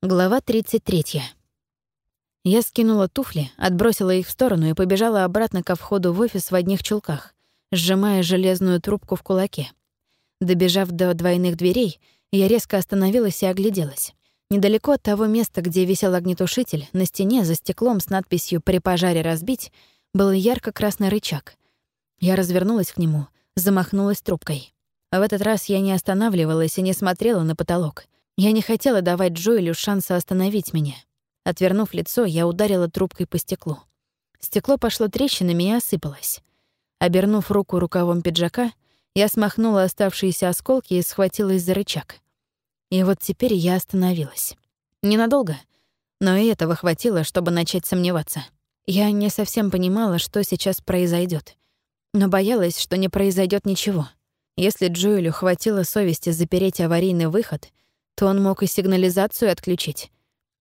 Глава 33. Я скинула туфли, отбросила их в сторону и побежала обратно ко входу в офис в одних чулках, сжимая железную трубку в кулаке. Добежав до двойных дверей, я резко остановилась и огляделась. Недалеко от того места, где висел огнетушитель, на стене за стеклом с надписью «При пожаре разбить» был ярко-красный рычаг. Я развернулась к нему, замахнулась трубкой. А в этот раз я не останавливалась и не смотрела на потолок — я не хотела давать Джоэлю шанса остановить меня. Отвернув лицо, я ударила трубкой по стеклу. Стекло пошло трещинами и осыпалось. Обернув руку рукавом пиджака, я смахнула оставшиеся осколки и схватилась за рычаг. И вот теперь я остановилась. Ненадолго, но и этого хватило, чтобы начать сомневаться. Я не совсем понимала, что сейчас произойдет, но боялась, что не произойдет ничего. Если Джоэлю хватило совести запереть аварийный выход — то он мог и сигнализацию отключить.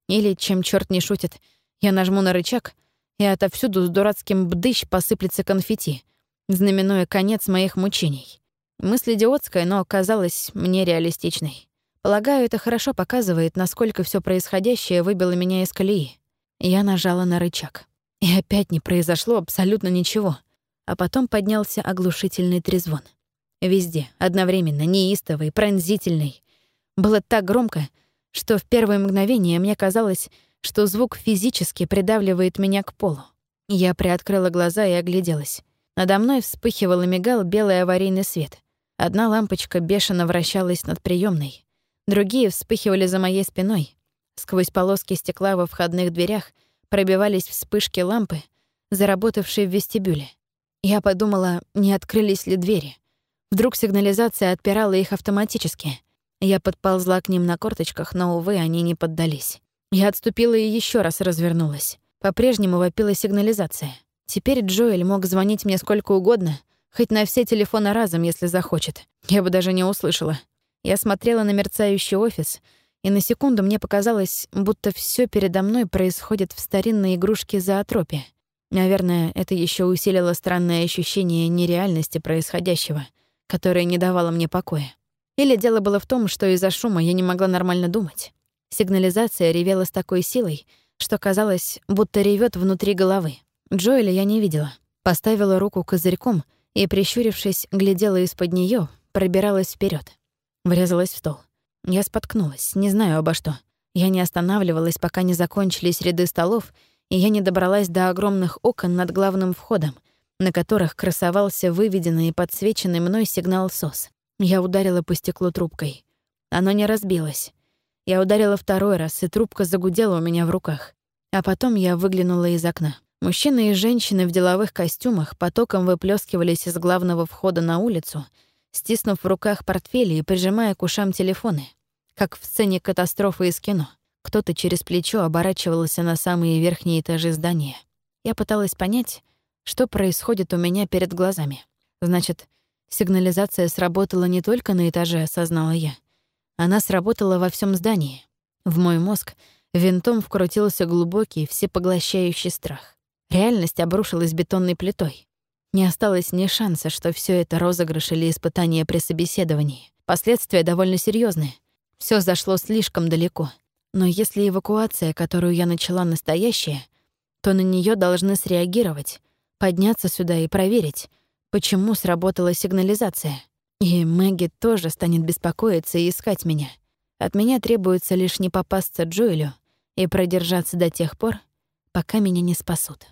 Или, чем черт не шутит, я нажму на рычаг, и отовсюду с дурацким бдыщ посыплется конфетти, знаменуя конец моих мучений. Мысль идиотская, но оказалась мне реалистичной. Полагаю, это хорошо показывает, насколько все происходящее выбило меня из колеи. Я нажала на рычаг. И опять не произошло абсолютно ничего. А потом поднялся оглушительный трезвон. Везде, одновременно, неистовый, пронзительный, было так громко, что в первое мгновение мне казалось, что звук физически придавливает меня к полу. Я приоткрыла глаза и огляделась. Надо мной вспыхивал и мигал белый аварийный свет. Одна лампочка бешено вращалась над приемной, другие вспыхивали за моей спиной. Сквозь полоски стекла во входных дверях пробивались вспышки лампы, заработавшие в вестибюле. Я подумала, не открылись ли двери. Вдруг сигнализация отпирала их автоматически. Я подползла к ним на корточках, но, увы, они не поддались. Я отступила и еще раз развернулась. По-прежнему вопила сигнализация. Теперь Джоэль мог звонить мне сколько угодно, хоть на все телефоны разом, если захочет. Я бы даже не услышала. Я смотрела на мерцающий офис, и на секунду мне показалось, будто все передо мной происходит в старинной игрушке зоотропе. Наверное, это еще усилило странное ощущение нереальности происходящего, которое не давало мне покоя. Или дело было в том, что из-за шума я не могла нормально думать. Сигнализация ревела с такой силой, что казалось, будто ревет внутри головы. Джоэля я не видела. Поставила руку козырьком и, прищурившись, глядела из-под нее, пробиралась вперед, Врезалась в стол. Я споткнулась, не знаю обо что. Я не останавливалась, пока не закончились ряды столов, и я не добралась до огромных окон над главным входом, на которых красовался выведенный и подсвеченный мной сигнал СОС. Я ударила по стеклу трубкой. Оно не разбилось. Я ударила второй раз, и трубка загудела у меня в руках. А потом я выглянула из окна. Мужчины и женщины в деловых костюмах потоком выплескивались из главного входа на улицу, стиснув в руках портфели и прижимая к ушам телефоны, как в сцене катастрофы из кино. Кто-то через плечо оборачивался на самые верхние этажи здания. Я пыталась понять, что происходит у меня перед глазами. Значит, Сигнализация сработала не только на этаже, осознала я. Она сработала во всем здании. В мой мозг винтом вкрутился глубокий, всепоглощающий страх. Реальность обрушилась бетонной плитой. Не осталось ни шанса, что все это розыгрыш или испытание при собеседовании. Последствия довольно серьезные. Все зашло слишком далеко. Но если эвакуация, которую я начала, настоящая, то на нее должны среагировать, подняться сюда и проверить, почему сработала сигнализация. И Мэгги тоже станет беспокоиться и искать меня. От меня требуется лишь не попасться Джоэлю и продержаться до тех пор, пока меня не спасут.